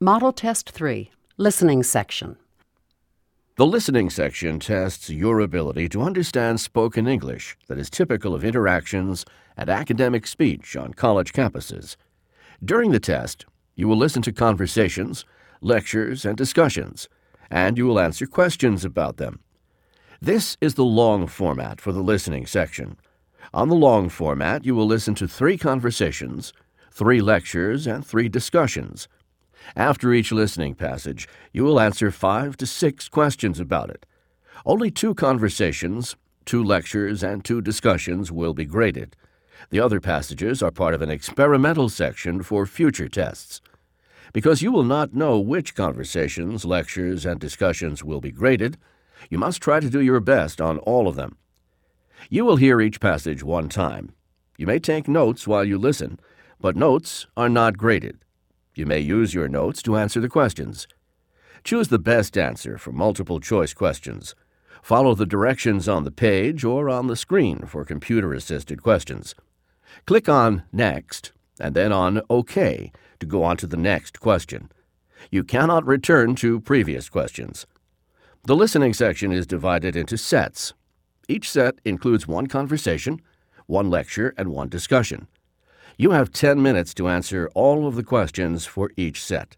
Model Test 3 Listening Section. The listening section tests your ability to understand spoken English that is typical of interactions and academic speech on college campuses. During the test, you will listen to conversations, lectures, and discussions, and you will answer questions about them. This is the long format for the listening section. On the long format, you will listen to three conversations, three lectures, and three discussions. After each listening passage, you will answer five to six questions about it. Only two conversations, two lectures, and two discussions will be graded. The other passages are part of an experimental section for future tests. Because you will not know which conversations, lectures, and discussions will be graded, you must try to do your best on all of them. You will hear each passage one time. You may take notes while you listen, but notes are not graded. You may use your notes to answer the questions. Choose the best answer for multiple choice questions. Follow the directions on the page or on the screen for computer assisted questions. Click on Next and then on OK to go on to the next question. You cannot return to previous questions. The listening section is divided into sets. Each set includes one conversation, one lecture, and one discussion. You have 10 minutes to answer all of the questions for each set.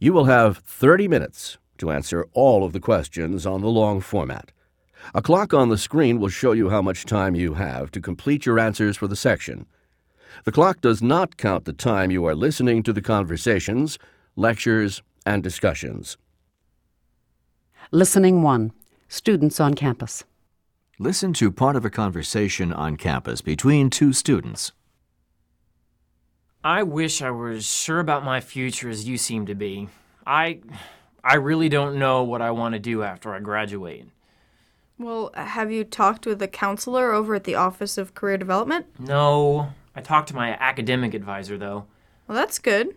You will have 30 minutes to answer all of the questions on the long format. A clock on the screen will show you how much time you have to complete your answers for the section. The clock does not count the time you are listening to the conversations, lectures, and discussions. Listening 1 Students on Campus. Listen to part of a conversation on campus between two students. I wish I was sure about my future as you seem to be. I I really don't know what I want to do after I graduate. Well, have you talked with a counselor over at the Office of Career Development? No, I talked to my academic advisor though. Well, that's good.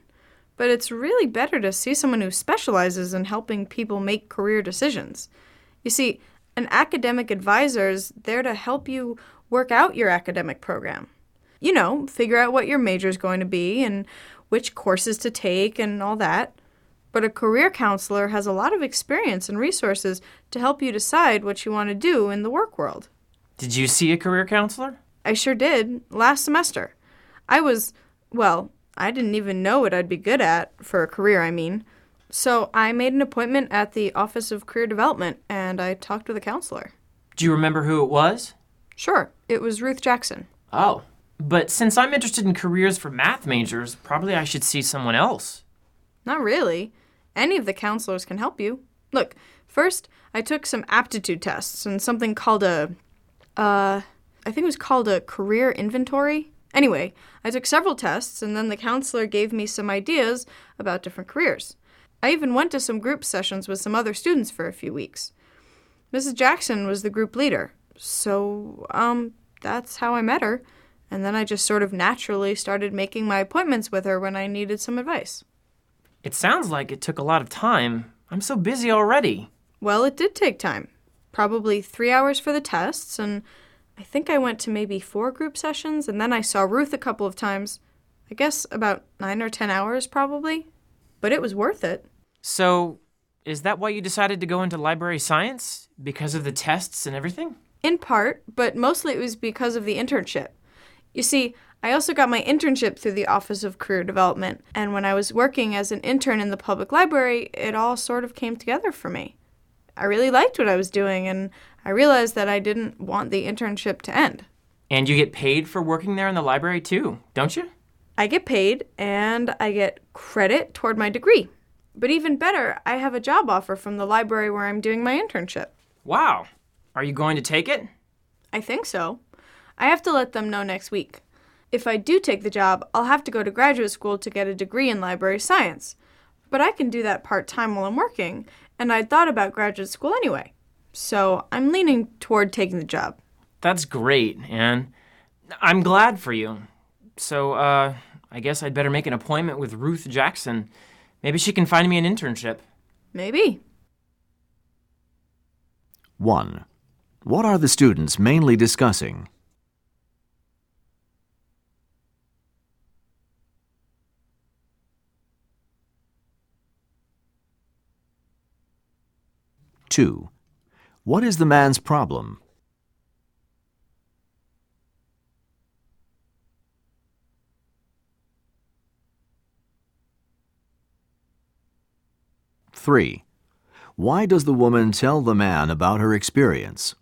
But it's really better to see someone who specializes in helping people make career decisions. You see, an academic advisor is there to help you work out your academic program you know, figure out what your major is going to be and which courses to take and all that. But a career counselor has a lot of experience and resources to help you decide what you want to do in the work world. Did you see a career counselor? I sure did, last semester. I was, well, I didn't even know what I'd be good at, for a career, I mean. So I made an appointment at the Office of Career Development and I talked with a counselor. Do you remember who it was? Sure, it was Ruth Jackson. Oh, but since I'm interested in careers for math majors, probably I should see someone else. Not really. Any of the counselors can help you. Look, first, I took some aptitude tests and something called a. Uh, I think it was called a career inventory. Anyway, I took several tests, and then the counselor gave me some ideas about different careers. I even went to some group sessions with some other students for a few weeks. Mrs. Jackson was the group leader, so, um, that's how I met her. And then I just sort of naturally started making my appointments with her when I needed some advice. It sounds like it took a lot of time. I'm so busy already. Well, it did take time. Probably three hours for the tests, and I think I went to maybe four group sessions, and then I saw Ruth a couple of times. I guess about nine or ten hours, probably. But it was worth it. So, is that why you decided to go into library science? Because of the tests and everything? In part, but mostly it was because of the internship. You see, I also got my internship through the Office of Career Development, and when I was working as an intern in the public library, it all sort of came together for me. I really liked what I was doing, and I realized that I didn't want the internship to end. And you get paid for working there in the library too, don't you? I get paid, and I get credit toward my degree. But even better, I have a job offer from the library where I'm doing my internship. Wow. Are you going to take it? I think so. I have to let them know next week. If I do take the job, I'll have to go to graduate school to get a degree in library science. But I can do that part time while I'm working, and I'd thought about graduate school anyway. So I'm leaning toward taking the job. That's great, Anne. I'm glad for you. So, uh, I guess I'd better make an appointment with Ruth Jackson. Maybe she can find me an internship. Maybe. 1. What are the students mainly discussing? 2. What is the man's problem? Three. Why does the woman tell the man about her experience?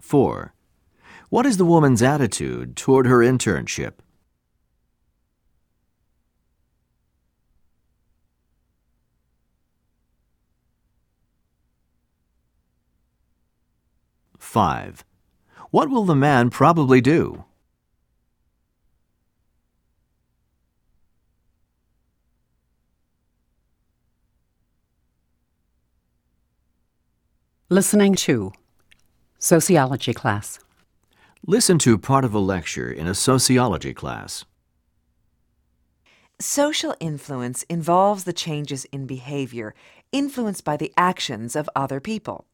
Four. What is the woman's attitude toward her internship? Five. What will the man probably do? Listening to Sociology class. Listen to part of a lecture in a sociology class. Social influence involves the changes in behavior influenced by the actions of other people.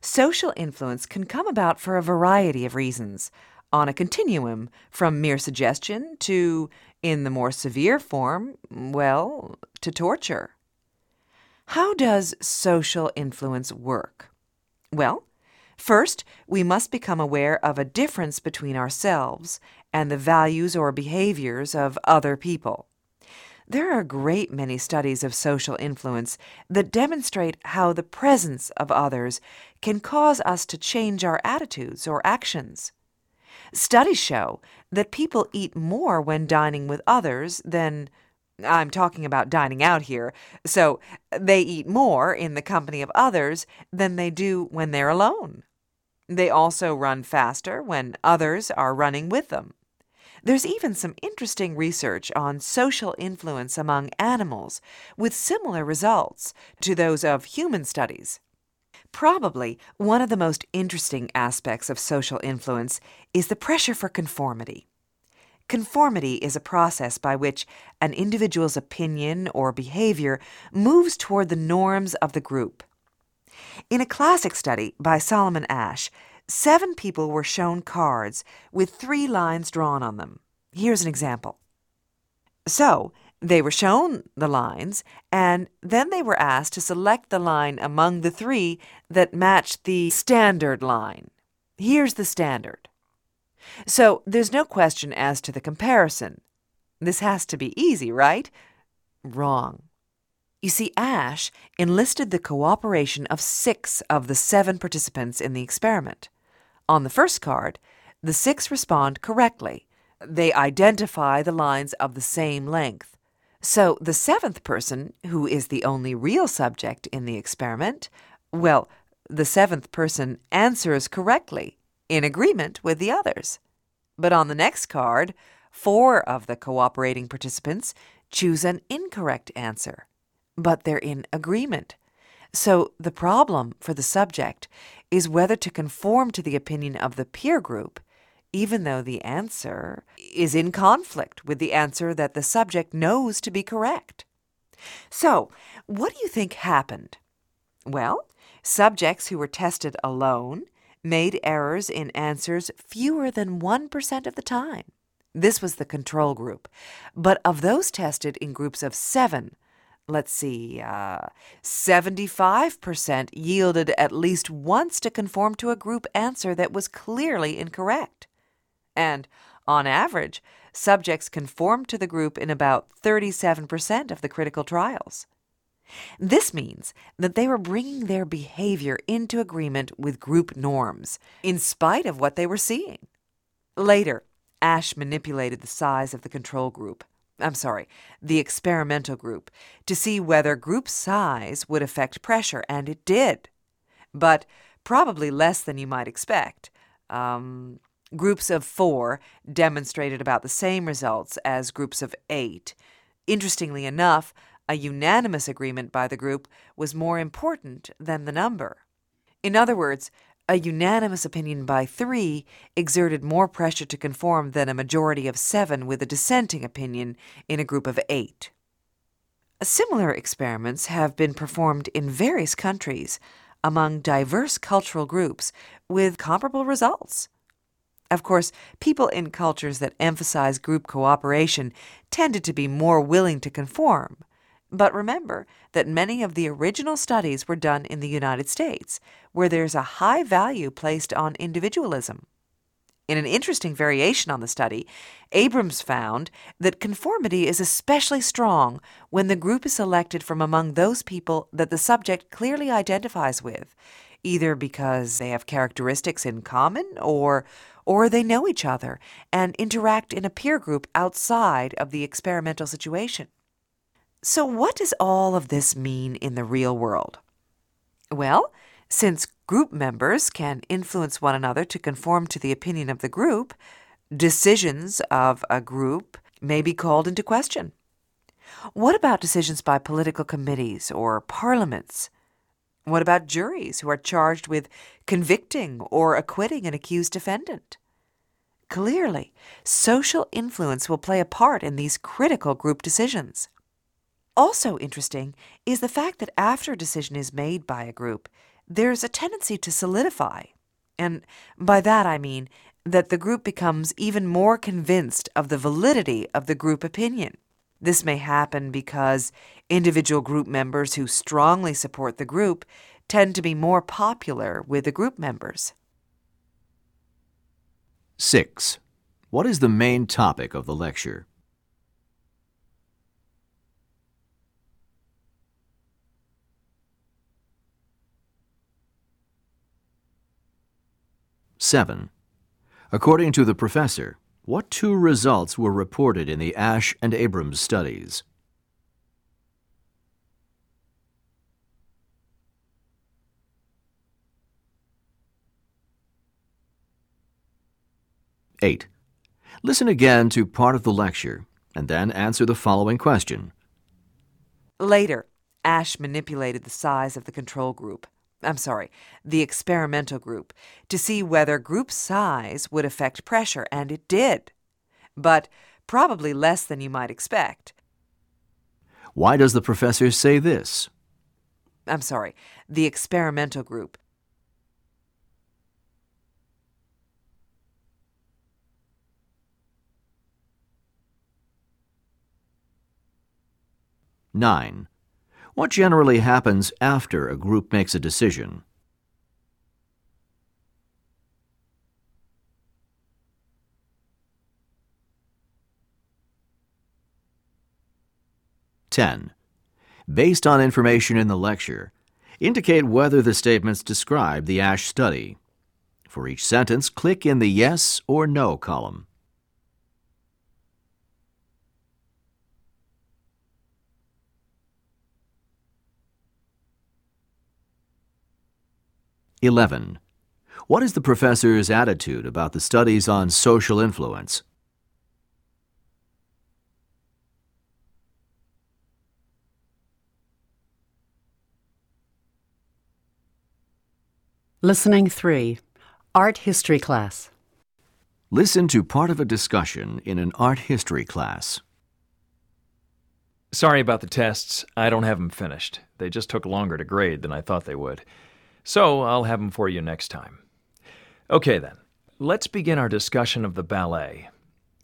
Social influence can come about for a variety of reasons, on a continuum from mere suggestion to, in the more severe form, well, to torture. How does social influence work? Well, first, we must become aware of a difference between ourselves and the values or behaviors of other people. There are a great many studies of social influence that demonstrate how the presence of others can cause us to change our attitudes or actions. Studies show that people eat more when dining with others than I'm talking about dining out here, so they eat more in the company of others than they do when they're alone. They also run faster when others are running with them. There's even some interesting research on social influence among animals with similar results to those of human studies. Probably one of the most interesting aspects of social influence is the pressure for conformity. Conformity is a process by which an individual's opinion or behavior moves toward the norms of the group. In a classic study by Solomon Asch, seven people were shown cards with three lines drawn on them. Here's an example. So, they were shown the lines, and then they were asked to select the line among the three that matched the standard line. Here's the standard. So, there's no question as to the comparison. This has to be easy, right? Wrong. You see, Asch enlisted the cooperation of six of the seven participants in the experiment. On the first card, the six respond correctly. They identify the lines of the same length. So the seventh person, who is the only real subject in the experiment, well, the seventh person answers correctly, in agreement with the others. But on the next card, four of the cooperating participants choose an incorrect answer, but they're in agreement. So the problem for the subject is whether to conform to the opinion of the peer group, even though the answer is in conflict with the answer that the subject knows to be correct. So, what do you think happened? Well, subjects who were tested alone made errors in answers fewer than 1% of the time. This was the control group. But of those tested in groups of seven, let's see, uh, 75% yielded at least once to conform to a group answer that was clearly incorrect. And, on average, subjects conformed to the group in about 37% of the critical trials. This means that they were bringing their behavior into agreement with group norms, in spite of what they were seeing. Later, Asch manipulated the size of the control group. I'm sorry, the experimental group, to see whether group size would affect pressure, and it did. But probably less than you might expect. Um, groups of four demonstrated about the same results as groups of eight. Interestingly enough, a unanimous agreement by the group was more important than the number. In other words, a unanimous opinion by three exerted more pressure to conform than a majority of seven with a dissenting opinion in a group of eight. Similar experiments have been performed in various countries among diverse cultural groups with comparable results. Of course, people in cultures that emphasize group cooperation tended to be more willing to conform. But remember that many of the original studies were done in the United States, where there's a high value placed on individualism. In an interesting variation on the study, Abrams found that conformity is especially strong when the group is selected from among those people that the subject clearly identifies with, either because they have characteristics in common or or they know each other and interact in a peer group outside of the experimental situation. So, what does all of this mean in the real world? Well, since group members can influence one another to conform to the opinion of the group, decisions of a group may be called into question. What about decisions by political committees or parliaments? What about juries who are charged with convicting or acquitting an accused defendant? Clearly, social influence will play a part in these critical group decisions. Also interesting is the fact that after a decision is made by a group, there's a tendency to solidify. And by that I mean that the group becomes even more convinced of the validity of the group opinion. This may happen because individual group members who strongly support the group tend to be more popular with the group members. 6. What is the main topic of the lecture? Seven. According to the professor, what two results were reported in the Asch and Abrams studies? Eight. Listen again to part of the lecture and then answer the following question. Later, Asch manipulated the size of the control group. I'm sorry, the experimental group, to see whether group size would affect pressure, and it did. But probably less than you might expect. Why does the professor say this? I'm sorry, the experimental group. Nine. What generally happens after a group makes a decision? Ten. Based on information in the lecture, indicate whether the statements describe the Asch study. For each sentence, click in the yes or no column. 11. What is the professor's attitude about the studies on social influence? Listening 3 Art History Class. Listen to part of a discussion in an art history class. Sorry about the tests. I don't have them finished. They just took longer to grade than I thought they would. So I'll have them for you next time. Okay, then. Let's begin our discussion of the ballet.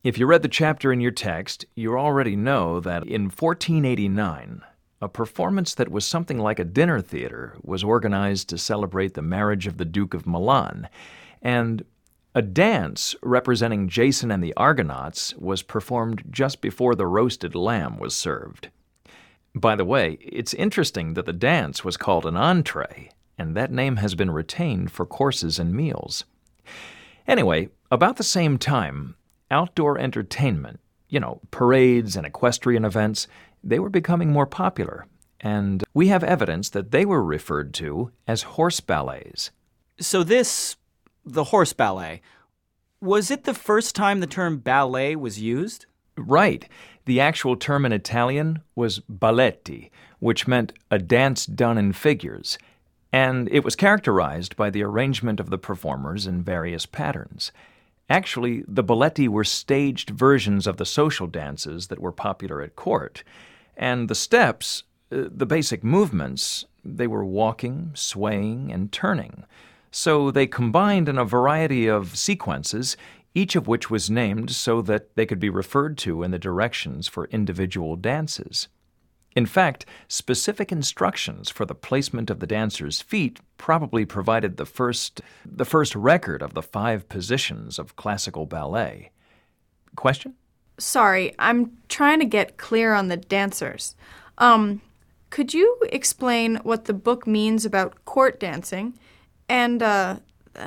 If you read the chapter in your text, you already know that in 1489, a performance that was something like a dinner theater was organized to celebrate the marriage of the Duke of Milan, and a dance representing Jason and the Argonauts was performed just before the roasted lamb was served. By the way, it's interesting that the dance was called an entree and that name has been retained for courses and meals. Anyway, about the same time, outdoor entertainment, you know, parades and equestrian events, they were becoming more popular, and we have evidence that they were referred to as horse ballets. So, this, the horse ballet, was it the first time the term ballet was used? Right. The actual term in Italian was balletti, which meant a dance done in figures and it was characterized by the arrangement of the performers in various patterns. Actually, the balletti were staged versions of the social dances that were popular at court, and the steps, uh, the basic movements, they were walking, swaying, and turning. So they combined in a variety of sequences, each of which was named so that they could be referred to in the directions for individual dances. In fact, specific instructions for the placement of the dancer's feet probably provided the first, the first record of the five positions of classical ballet. Question? Sorry, I'm trying to get clear on the dancers. Um, could you explain what the book means about court dancing? And, uh,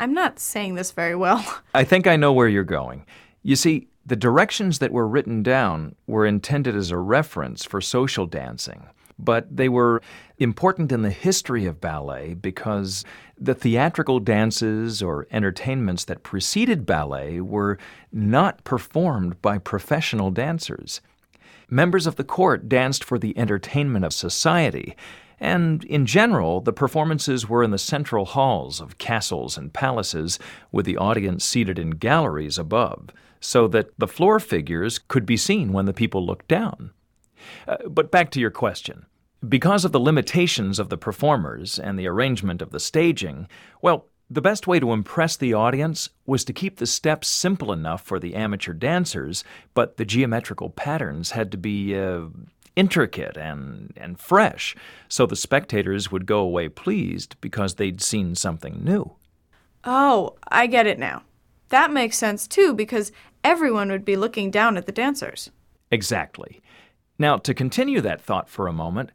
I'm not saying this very well. I think I know where you're going. You see, the directions that were written down were intended as a reference for social dancing, but they were important in the history of ballet because the theatrical dances or entertainments that preceded ballet were not performed by professional dancers. Members of the court danced for the entertainment of society, and in general, the performances were in the central halls of castles and palaces, with the audience seated in galleries above, so that the floor figures could be seen when the people looked down. Uh, but back to your question. Because of the limitations of the performers and the arrangement of the staging, well, the best way to impress the audience was to keep the steps simple enough for the amateur dancers, but the geometrical patterns had to be uh, intricate and, and fresh, so the spectators would go away pleased because they'd seen something new. Oh, I get it now. That makes sense too, because everyone would be looking down at the dancers. Exactly. Now, to continue that thought for a moment,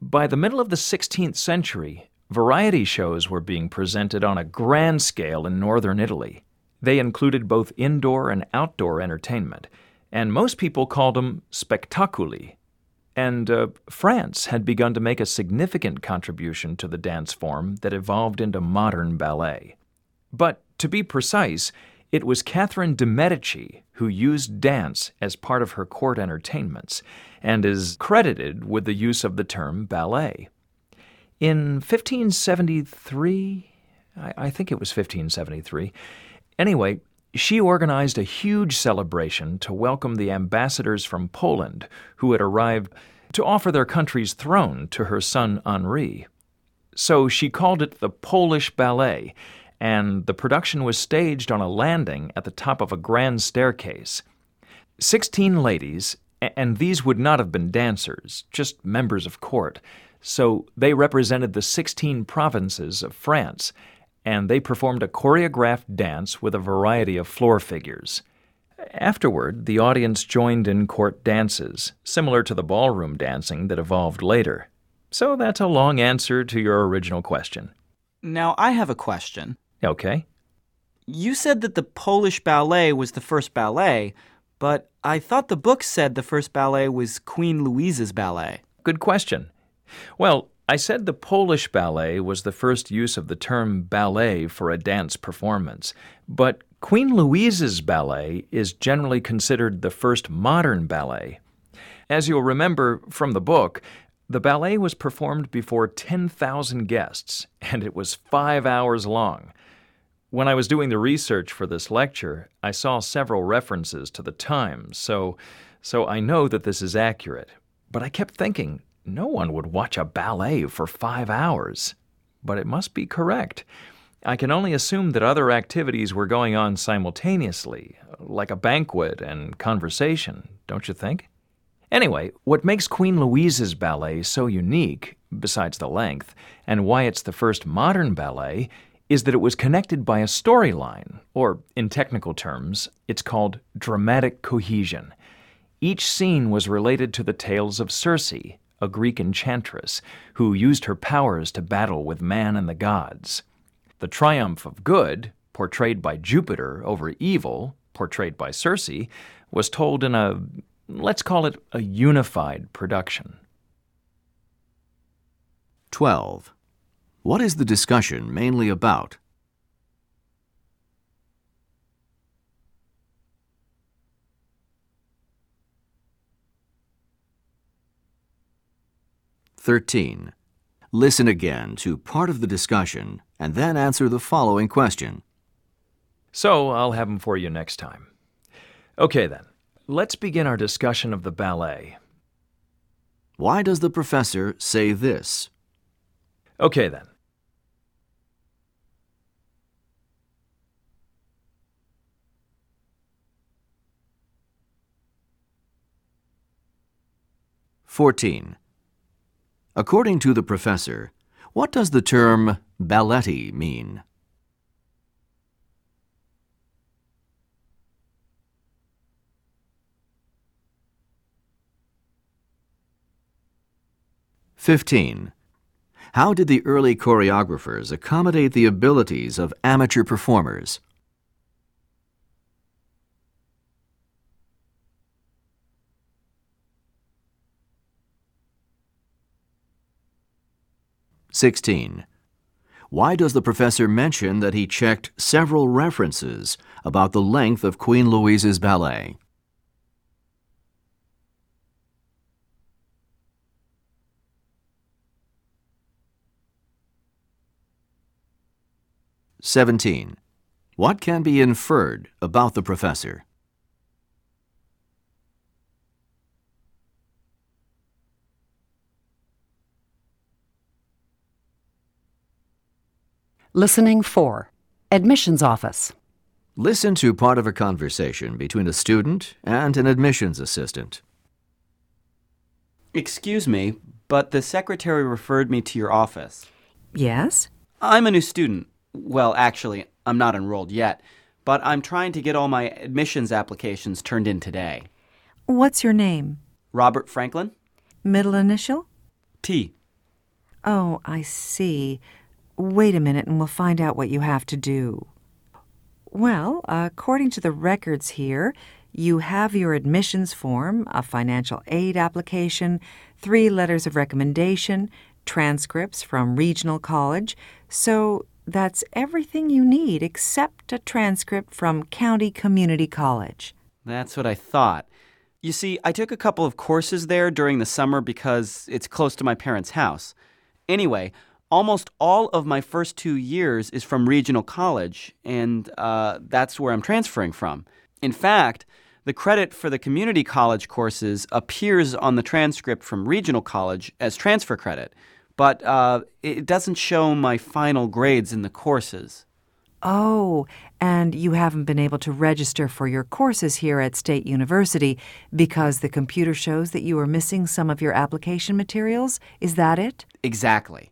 by the middle of the 16th century, variety shows were being presented on a grand scale in northern Italy. They included both indoor and outdoor entertainment, and most people called them spectaculi, and uh, France had begun to make a significant contribution to the dance form that evolved into modern ballet. But to be precise, it was Catherine de' Medici who used dance as part of her court entertainments and is credited with the use of the term ballet. In 1573, I, I think it was 1573, anyway, she organized a huge celebration to welcome the ambassadors from Poland who had arrived to offer their country's throne to her son Henri. So she called it the Polish Ballet, and the production was staged on a landing at the top of a grand staircase. Sixteen ladies, and these would not have been dancers, just members of court, so they represented the 16 provinces of France and they performed a choreographed dance with a variety of floor figures. Afterward, the audience joined in court dances, similar to the ballroom dancing that evolved later. So that's a long answer to your original question. Now, I have a question. Okay. You said that the Polish ballet was the first ballet, but I thought the book said the first ballet was Queen Louise's ballet. Good question. Well, I said the Polish ballet was the first use of the term ballet for a dance performance, but Queen Louise's ballet is generally considered the first modern ballet. As you'll remember from the book, the ballet was performed before 10,000 guests, and it was five hours long. When I was doing the research for this lecture, I saw several references to the Times, so, so I know that this is accurate. But I kept thinking, no one would watch a ballet for five hours. But it must be correct. I can only assume that other activities were going on simultaneously, like a banquet and conversation, don't you think? Anyway, what makes Queen Louise's ballet so unique, besides the length, and why it's the first modern ballet, is that it was connected by a storyline, or in technical terms, it's called dramatic cohesion. Each scene was related to the tales of Circe, a Greek enchantress who used her powers to battle with man and the gods. The triumph of good, portrayed by Jupiter over evil, portrayed by Circe, was told in a, let's call it a unified production. 12. What is the discussion mainly about? 13. Listen again to part of the discussion and then answer the following question. So I'll have them for you next time. Okay, then. Let's begin our discussion of the ballet. Why does the professor say this? Okay, then. 14. According to the professor, what does the term balletti mean? Fifteen. How did the early choreographers accommodate the abilities of amateur performers? Sixteen. Why does the professor mention that he checked several references about the length of Queen Louise's ballet? Seventeen. What can be inferred about the professor? Listening 4. Admissions Office. Listen to part of a conversation between a student and an admissions assistant. Excuse me, but the secretary referred me to your office. Yes? I'm a new student. Well, actually, I'm not enrolled yet, but I'm trying to get all my admissions applications turned in today. What's your name? Robert Franklin? Middle initial? T. Oh, I see. Wait a minute and we'll find out what you have to do. Well, according to the records here, you have your admissions form, a financial aid application, three letters of recommendation, transcripts from regional college, so that's everything you need except a transcript from County Community College. That's what I thought. You see, I took a couple of courses there during the summer because it's close to my parents' house. Anyway, almost all of my first two years is from regional college, and uh, that's where I'm transferring from. In fact, the credit for the community college courses appears on the transcript from regional college as transfer credit, but uh, it doesn't show my final grades in the courses. Oh, and you haven't been able to register for your courses here at State University because the computer shows that you are missing some of your application materials? Is that it? Exactly.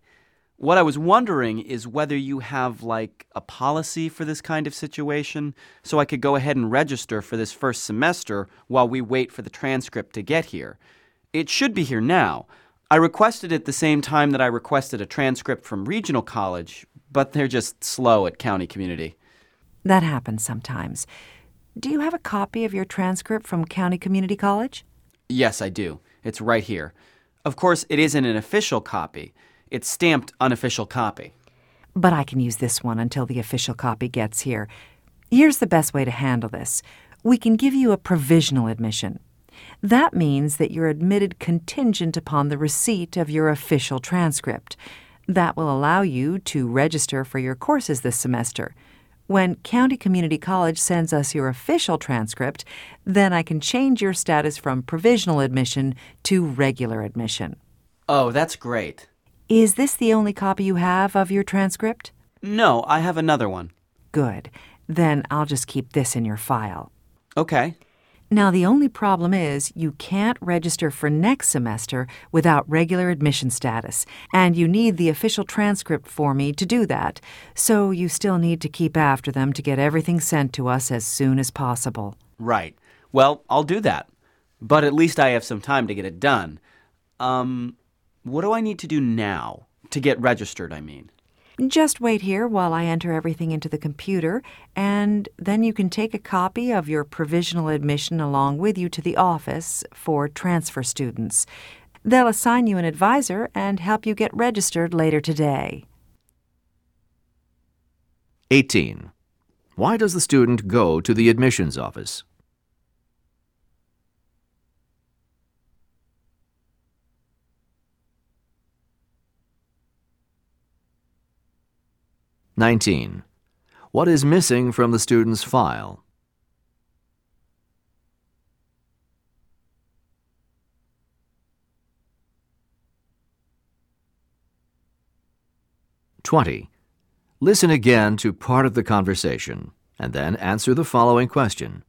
What I was wondering is whether you have like a policy for this kind of situation so I could go ahead and register for this first semester while we wait for the transcript to get here. It should be here now. I requested it the same time that I requested a transcript from regional college, but they're just slow at county community. That happens sometimes. Do you have a copy of your transcript from County Community College? Yes, I do. It's right here. Of course, it isn't an official copy. It's stamped unofficial copy. But I can use this one until the official copy gets here. Here's the best way to handle this we can give you a provisional admission. That means that you're admitted contingent upon the receipt of your official transcript. That will allow you to register for your courses this semester. When County Community College sends us your official transcript, then I can change your status from provisional admission to regular admission. Oh, that's great. Is this the only copy you have of your transcript? No, I have another one. Good. Then I'll just keep this in your file. Okay. Now, the only problem is you can't register for next semester without regular admission status, and you need the official transcript for me to do that, so you still need to keep after them to get everything sent to us as soon as possible. Right. Well, I'll do that. But at least I have some time to get it done. Um, what do I need to do now? To get registered, I mean. Just wait here while I enter everything into the computer, and then you can take a copy of your provisional admission along with you to the office for transfer students. They'll assign you an advisor and help you get registered later today. 18. Why does the student go to the admissions office? Nineteen. What is missing from the student's file? Twenty. Listen again to part of the conversation and then answer the following question.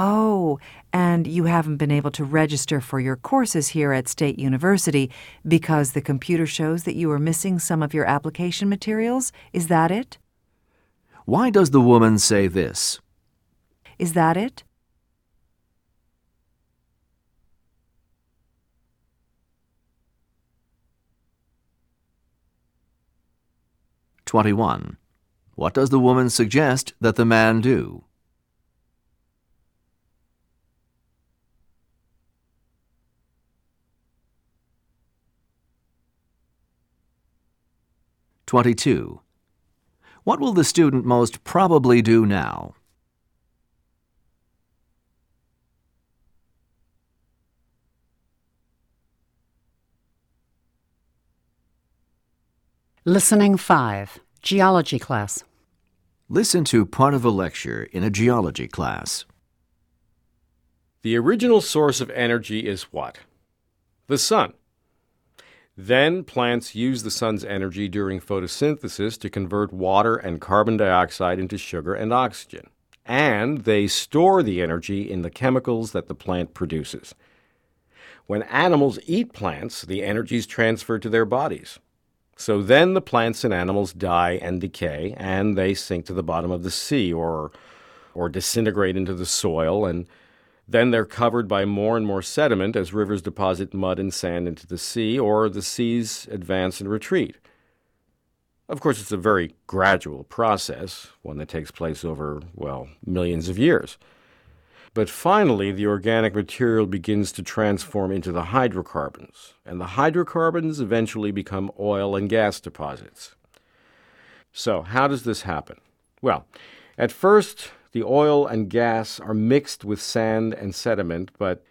Oh, and you haven't been able to register for your courses here at State University because the computer shows that you are missing some of your application materials? Is that it? Why does the woman say this? Is that it? Twenty-one. What does the woman suggest that the man do? Twenty-two. What will the student most probably do now? Listening 5. Geology class. Listen to part of a lecture in a geology class. The original source of energy is what? The sun. Then plants use the sun's energy during photosynthesis to convert water and carbon dioxide into sugar and oxygen. And they store the energy in the chemicals that the plant produces. When animals eat plants, the energy is transferred to their bodies. So then the plants and animals die and decay, and they sink to the bottom of the sea or, or disintegrate into the soil, and then they're covered by more and more sediment as rivers deposit mud and sand into the sea, or the seas advance and retreat. Of course, it's a very gradual process, one that takes place over, well, millions of years. But finally, the organic material begins to transform into the hydrocarbons, and the hydrocarbons eventually become oil and gas deposits. So, how does this happen? Well, at first, the oil and gas are mixed with sand and sediment, but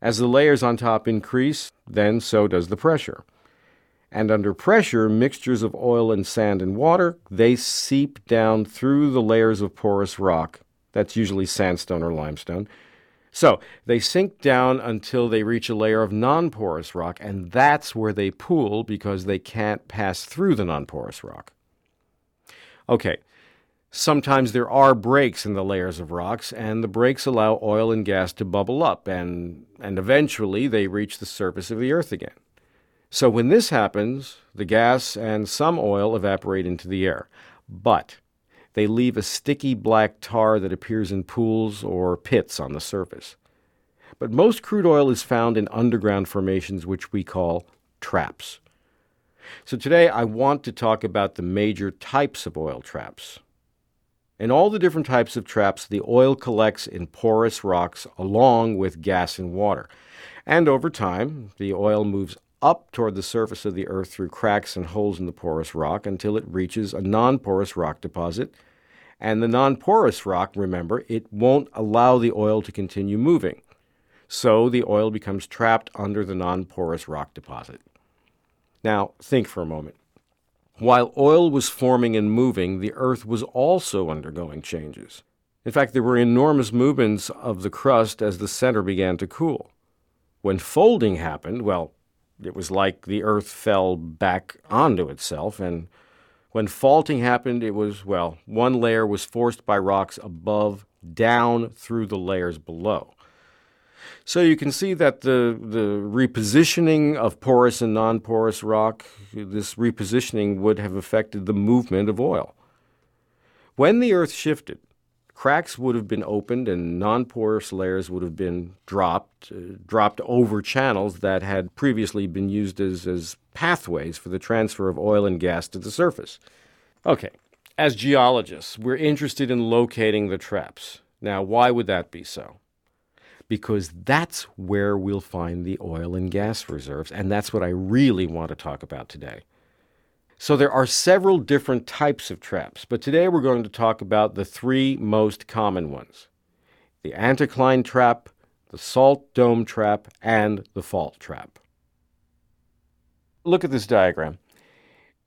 as the layers on top increase, then so does the pressure. And under pressure, mixtures of oil and sand and water, they seep down through the layers of porous rock. That's usually sandstone or limestone. So they sink down until they reach a layer of non porous rock, and that's where they pool because they can't pass through the non porous rock. Okay, sometimes there are breaks in the layers of rocks, and the breaks allow oil and gas to bubble up, and, and eventually they reach the surface of the earth again. So when this happens, the gas and some oil evaporate into the air, but they leave a sticky black tar that appears in pools or pits on the surface. But most crude oil is found in underground formations, which we call traps. So today I want to talk about the major types of oil traps. In all the different types of traps, the oil collects in porous rocks along with gas and water. And over time, the oil moves up toward the surface of the earth through cracks and holes in the porous rock until it reaches a non porous rock deposit. And the non porous rock, remember, it won't allow the oil to continue moving. So the oil becomes trapped under the non porous rock deposit. Now, think for a moment. While oil was forming and moving, the Earth was also undergoing changes. In fact, there were enormous movements of the crust as the center began to cool. When folding happened, well, it was like the Earth fell back onto itself, and when faulting happened, it was, well, one layer was forced by rocks above down through the layers below. So you can see that the, the repositioning of porous and non porous rock, this repositioning would have affected the movement of oil. When the Earth shifted, cracks would have been opened and non porous layers would have been dropped, uh, dropped over channels that had previously been used as, as pathways for the transfer of oil and gas to the surface. Okay, as geologists, we're interested in locating the traps. Now, why would that be so? Because that's where we'll find the oil and gas reserves, and that's what I really want to talk about today. So, there are several different types of traps, but today we're going to talk about the three most common ones the anticline trap, the salt dome trap, and the fault trap. Look at this diagram.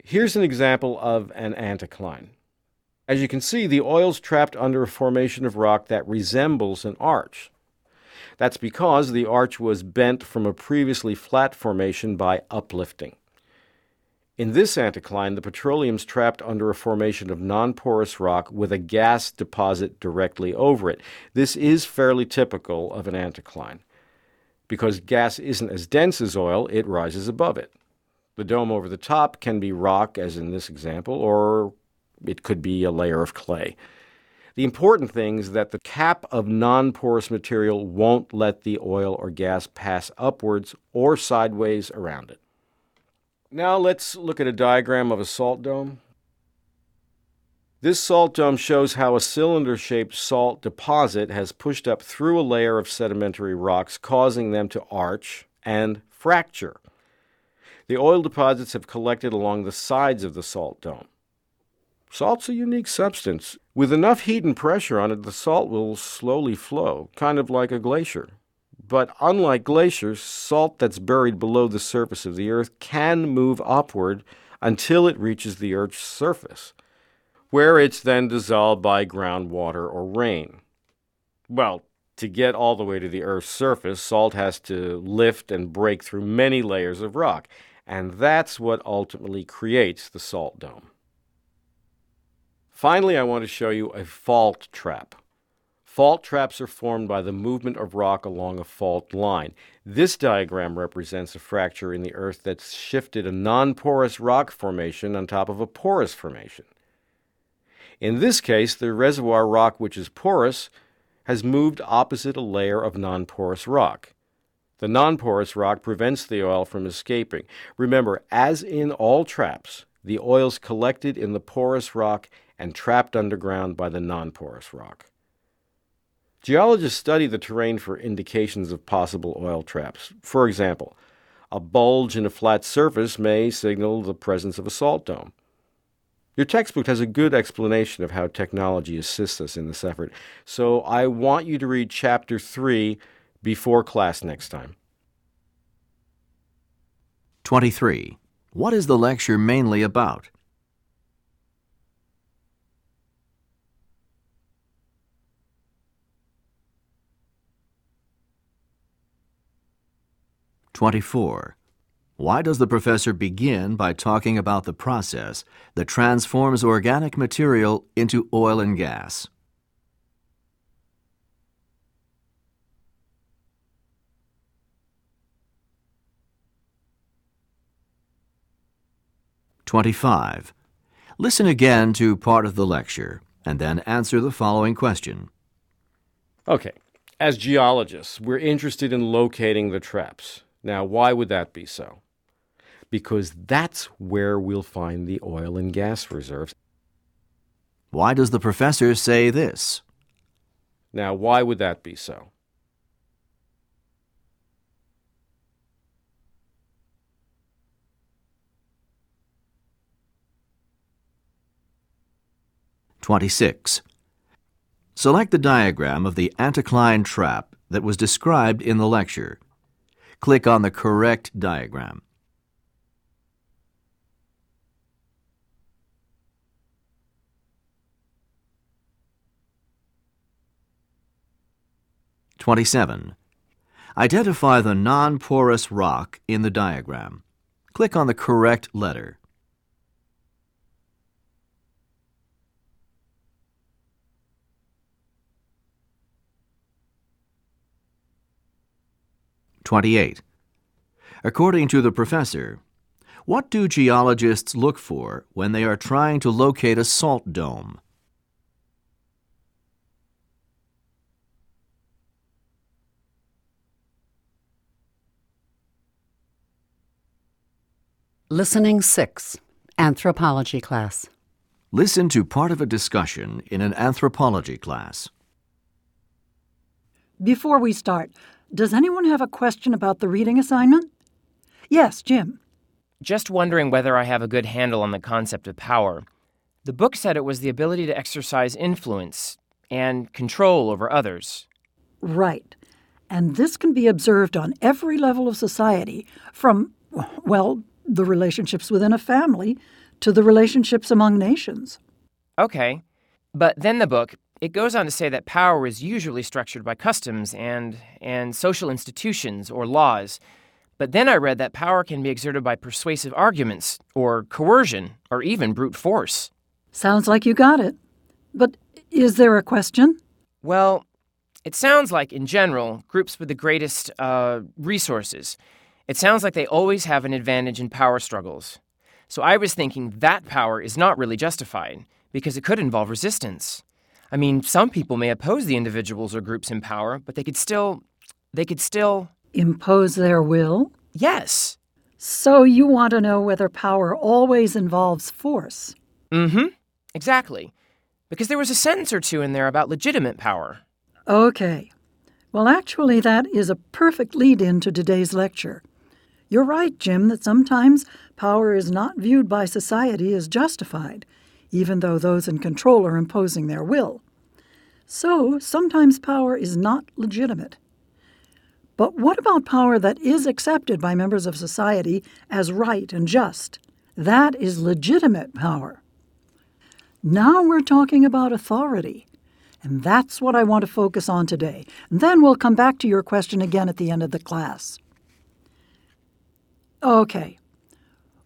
Here's an example of an anticline. As you can see, the oil's trapped under a formation of rock that resembles an arch. That's because the arch was bent from a previously flat formation by uplifting. In this anticline, the petroleum's trapped under a formation of non porous rock with a gas deposit directly over it. This is fairly typical of an anticline. Because gas isn't as dense as oil, it rises above it. The dome over the top can be rock, as in this example, or it could be a layer of clay. The important thing is that the cap of non porous material won't let the oil or gas pass upwards or sideways around it. Now let's look at a diagram of a salt dome. This salt dome shows how a cylinder shaped salt deposit has pushed up through a layer of sedimentary rocks, causing them to arch and fracture. The oil deposits have collected along the sides of the salt dome. Salt's a unique substance. With enough heat and pressure on it, the salt will slowly flow, kind of like a glacier. But unlike glaciers, salt that's buried below the surface of the earth can move upward until it reaches the earth's surface, where it's then dissolved by groundwater or rain. Well, to get all the way to the earth's surface, salt has to lift and break through many layers of rock, and that's what ultimately creates the salt dome. Finally, I want to show you a fault trap. Fault traps are formed by the movement of rock along a fault line. This diagram represents a fracture in the earth that's shifted a non porous rock formation on top of a porous formation. In this case, the reservoir rock, which is porous, has moved opposite a layer of non porous rock. The non porous rock prevents the oil from escaping. Remember, as in all traps, the oil's collected in the porous rock and trapped underground by the non porous rock. Geologists study the terrain for indications of possible oil traps. For example, a bulge in a flat surface may signal the presence of a salt dome. Your textbook has a good explanation of how technology assists us in this effort, so I want you to read Chapter 3 before class next time. 23. What is the lecture mainly about? 24. Why does the professor begin by talking about the process that transforms organic material into oil and gas? Twenty-five. Listen again to part of the lecture and then answer the following question. Okay. As geologists, we're interested in locating the traps. Now, why would that be so? Because that's where we'll find the oil and gas reserves. Why does the professor say this? Now, why would that be so? Twenty-six. Select the diagram of the anticline trap that was described in the lecture click on the correct diagram. Twenty-seven. Identify the non-porous rock in the diagram. Click on the correct letter. Twenty-eight. According to the professor, what do geologists look for when they are trying to locate a salt dome? Listening 6, Anthropology class. Listen to part of a discussion in an anthropology class. Before we start, does anyone have a question about the reading assignment? Yes, Jim. Just wondering whether I have a good handle on the concept of power. The book said it was the ability to exercise influence and control over others. Right. And this can be observed on every level of society, from, well, the relationships within a family to the relationships among nations. Okay. But then the book, it goes on to say that power is usually structured by customs and and social institutions or laws. But then I read that power can be exerted by persuasive arguments, or coercion, or even brute force. Sounds like you got it. But is there a question? Well, it sounds like, in general, groups with the greatest uh, resources, it sounds like they always have an advantage in power struggles. So I was thinking that power is not really justified, because it could involve resistance. I mean, some people may oppose the individuals or groups in power, but they could still. They could still. Impose their will? Yes. So you want to know whether power always involves force? Mm hmm. Exactly. Because there was a sentence or two in there about legitimate power. Okay. Well, actually, that is a perfect lead in to today's lecture. You're right, Jim, that sometimes power is not viewed by society as justified, even though those in control are imposing their will. So, sometimes power is not legitimate. But what about power that is accepted by members of society as right and just? That is legitimate power. Now we're talking about authority. And that's what I want to focus on today. And then we'll come back to your question again at the end of the class. Okay.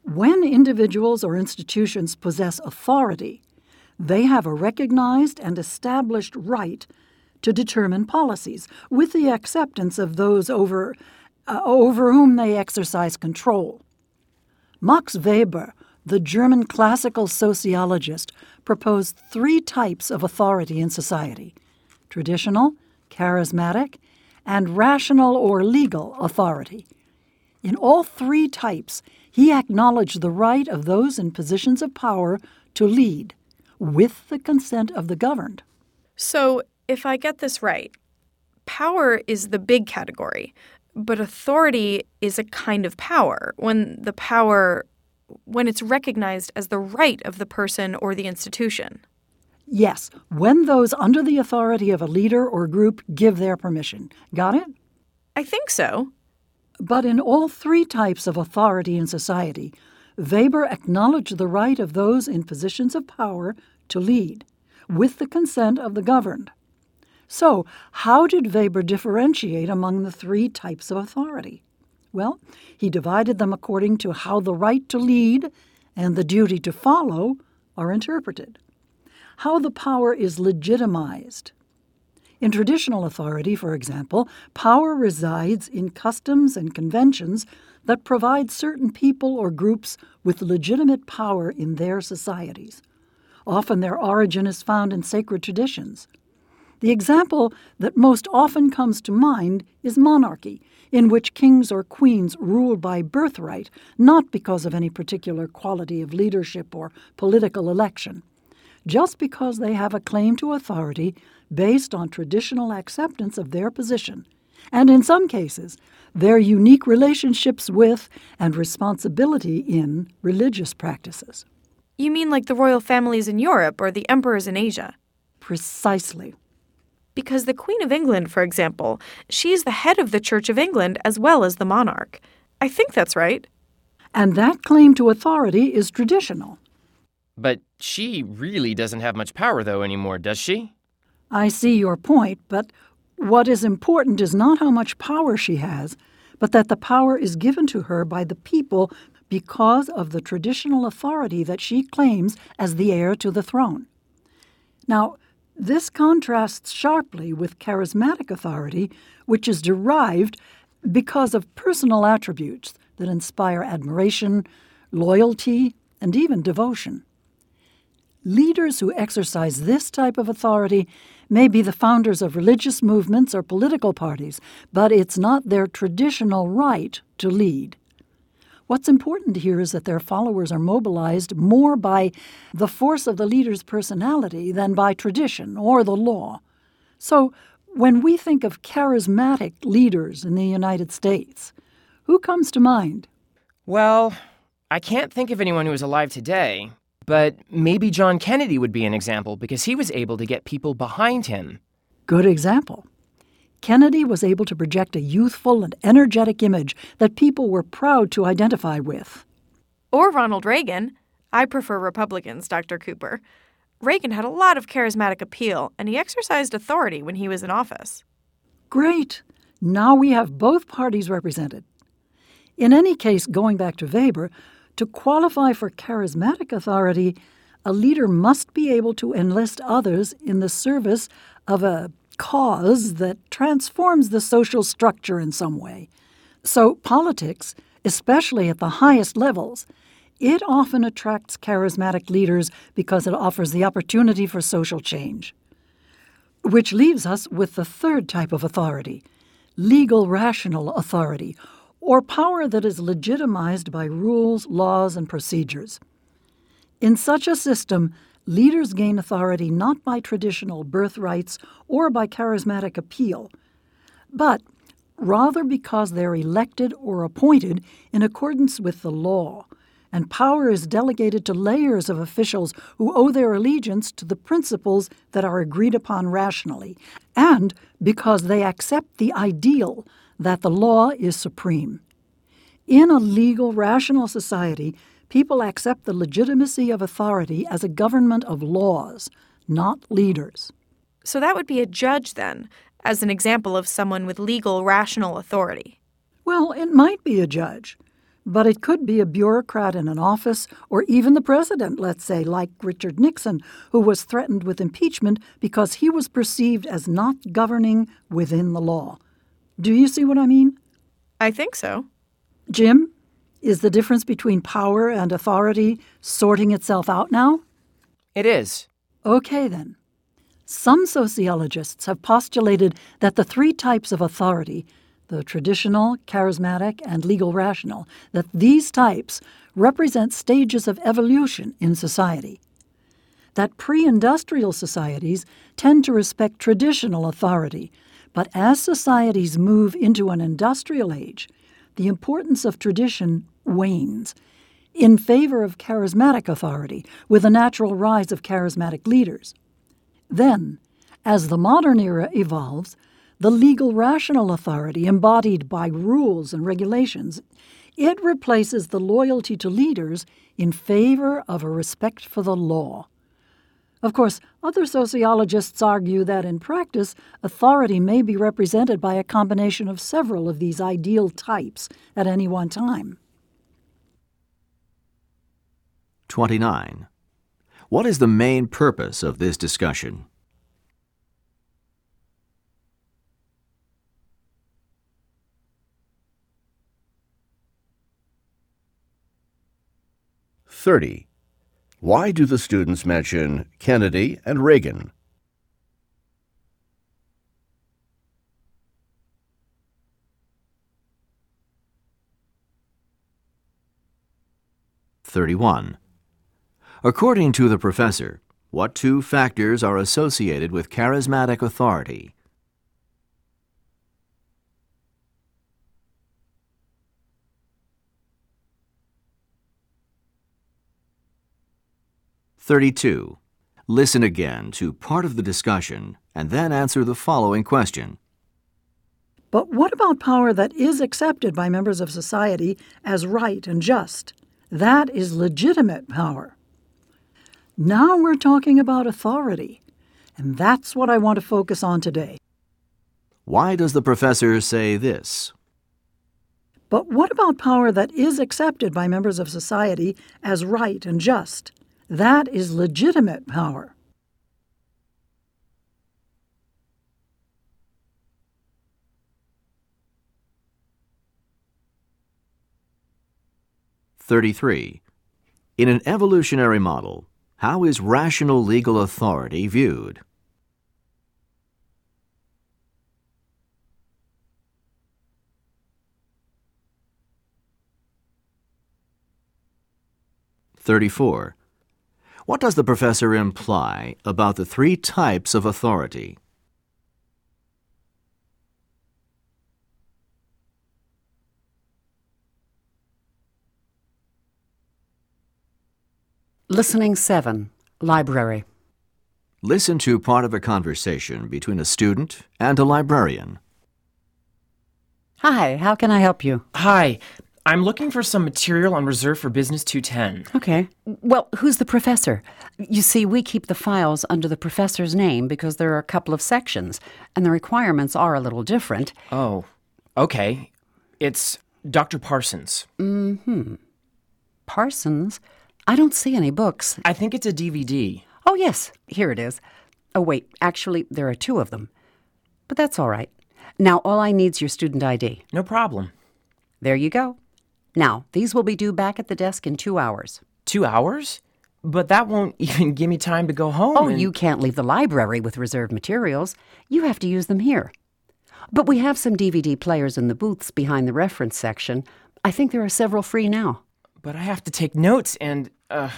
When individuals or institutions possess authority, they have a recognized and established right to determine policies, with the acceptance of those over, uh, over whom they exercise control. Max Weber, the German classical sociologist, proposed three types of authority in society traditional, charismatic, and rational or legal authority. In all three types, he acknowledged the right of those in positions of power to lead, with the consent of the governed. So, if I get this right, power is the big category, but authority is a kind of power when the power when it's recognized as the right of the person or the institution. Yes, when those under the authority of a leader or group give their permission. Got it? I think so. But in all three types of authority in society, Weber acknowledged the right of those in positions of power to lead, with the consent of the governed. So, how did Weber differentiate among the three types of authority? Well, he divided them according to how the right to lead and the duty to follow are interpreted, how the power is legitimized. In traditional authority, for example, power resides in customs and conventions that provide certain people or groups with legitimate power in their societies. Often their origin is found in sacred traditions. The example that most often comes to mind is monarchy, in which kings or queens rule by birthright, not because of any particular quality of leadership or political election, just because they have a claim to authority based on traditional acceptance of their position, and in some cases, their unique relationships with and responsibility in religious practices. You mean like the royal families in Europe or the emperors in Asia? Precisely. Because the Queen of England, for example, she's the head of the Church of England as well as the monarch. I think that's right. And that claim to authority is traditional. But she really doesn't have much power, though, anymore, does she? I see your point, but what is important is not how much power she has, but that the power is given to her by the people because of the traditional authority that she claims as the heir to the throne. Now, this contrasts sharply with charismatic authority, which is derived because of personal attributes that inspire admiration, loyalty, and even devotion. Leaders who exercise this type of authority may be the founders of religious movements or political parties, but it's not their traditional right to lead. What's important here is that their followers are mobilized more by the force of the leader's personality than by tradition or the law. So, when we think of charismatic leaders in the United States, who comes to mind? Well, I can't think of anyone who is alive today, but maybe John Kennedy would be an example because he was able to get people behind him. Good example. Kennedy was able to project a youthful and energetic image that people were proud to identify with. Or Ronald Reagan. I prefer Republicans, Dr. Cooper. Reagan had a lot of charismatic appeal, and he exercised authority when he was in office. Great! Now we have both parties represented. In any case, going back to Weber, to qualify for charismatic authority, a leader must be able to enlist others in the service of a cause that transforms the social structure in some way. So, politics, especially at the highest levels, it often attracts charismatic leaders because it offers the opportunity for social change. Which leaves us with the third type of authority legal rational authority, or power that is legitimized by rules, laws, and procedures. In such a system, leaders gain authority not by traditional birthrights or by charismatic appeal, but rather because they're elected or appointed in accordance with the law, and power is delegated to layers of officials who owe their allegiance to the principles that are agreed upon rationally, and because they accept the ideal that the law is supreme. In a legal, rational society, people accept the legitimacy of authority as a government of laws, not leaders. So that would be a judge then, as an example of someone with legal, rational authority. Well, it might be a judge, but it could be a bureaucrat in an office, or even the president, let's say, like Richard Nixon, who was threatened with impeachment because he was perceived as not governing within the law. Do you see what I mean? I think so. Jim, is the difference between power and authority sorting itself out now? It is. Okay, then. Some sociologists have postulated that the three types of authority the traditional, charismatic, and legal rational that these types represent stages of evolution in society. That pre industrial societies tend to respect traditional authority, but as societies move into an industrial age, the importance of tradition wanes in favor of charismatic authority, with a natural rise of charismatic leaders. Then, as the modern era evolves, the legal rational authority embodied by rules and regulations, it replaces the loyalty to leaders in favor of a respect for the law. Of course, other sociologists argue that in practice, authority may be represented by a combination of several of these ideal types at any one time. 29. What is the main purpose of this discussion? Thirty. Why do the students mention Kennedy and Reagan? Thirty-one. According to the professor, what two factors are associated with charismatic authority? Thirty-two. Listen again to part of the discussion and then answer the following question. But what about power that is accepted by members of society as right and just? That is legitimate power. Now we're talking about authority, and that's what I want to focus on today. Why does the professor say this? But what about power that is accepted by members of society as right and just? That is legitimate power. Thirty-three. In an evolutionary model, how is rational legal authority viewed? Thirty-four. What does the professor imply about the three types of authority? Listening 7, Library. Listen to part of a conversation between a student and a librarian. Hi, how can I help you? Hi. I'm looking for some material on reserve for Business 210. Okay. Well, who's the professor? You see, we keep the files under the professor's name because there are a couple of sections, and the requirements are a little different. Oh, okay. It's Dr. Parsons. Mm-hmm. Parsons? I don't see any books. I think it's a DVD. Oh, yes, here it is. Oh, wait, actually, there are two of them. But that's all right. Now, all I need's your student ID. No problem. There you go. Now, these will be due back at the desk in two hours. Two hours? But that won't even give me time to go home. Oh, and- you can't leave the library with reserved materials. You have to use them here. But we have some DVD players in the booths behind the reference section. I think there are several free now. But I have to take notes, and uh,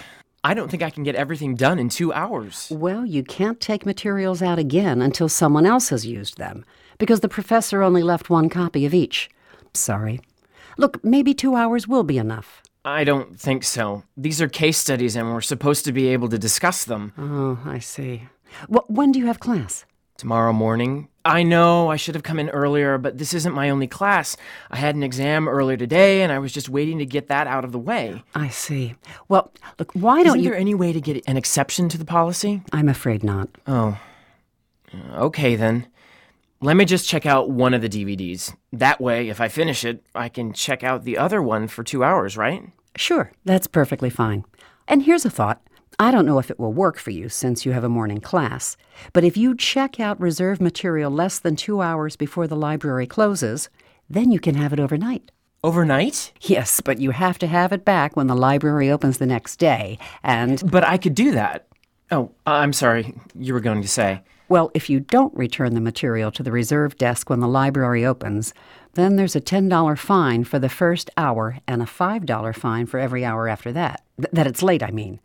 I don't think I can get everything done in two hours. Well, you can't take materials out again until someone else has used them, because the professor only left one copy of each. Sorry. Look, maybe two hours will be enough. I don't think so. These are case studies, and we're supposed to be able to discuss them. Oh, I see. Well, when do you have class? Tomorrow morning. I know I should have come in earlier, but this isn't my only class. I had an exam earlier today, and I was just waiting to get that out of the way. I see. Well, look, why don't Isn't you. there any way to get an exception to the policy? I'm afraid not. Oh. Okay, then. Let me just check out one of the DVDs. That way, if I finish it, I can check out the other one for two hours, right? Sure, that's perfectly fine. And here's a thought. I don't know if it will work for you since you have a morning class, but if you check out reserve material less than two hours before the library closes, then you can have it overnight. Overnight? Yes, but you have to have it back when the library opens the next day, and. But I could do that. Oh, I'm sorry. You were going to say. Well, if you don't return the material to the reserve desk when the library opens, then there's a $10 fine for the first hour and a $5 fine for every hour after that. Th- that it's late, I mean.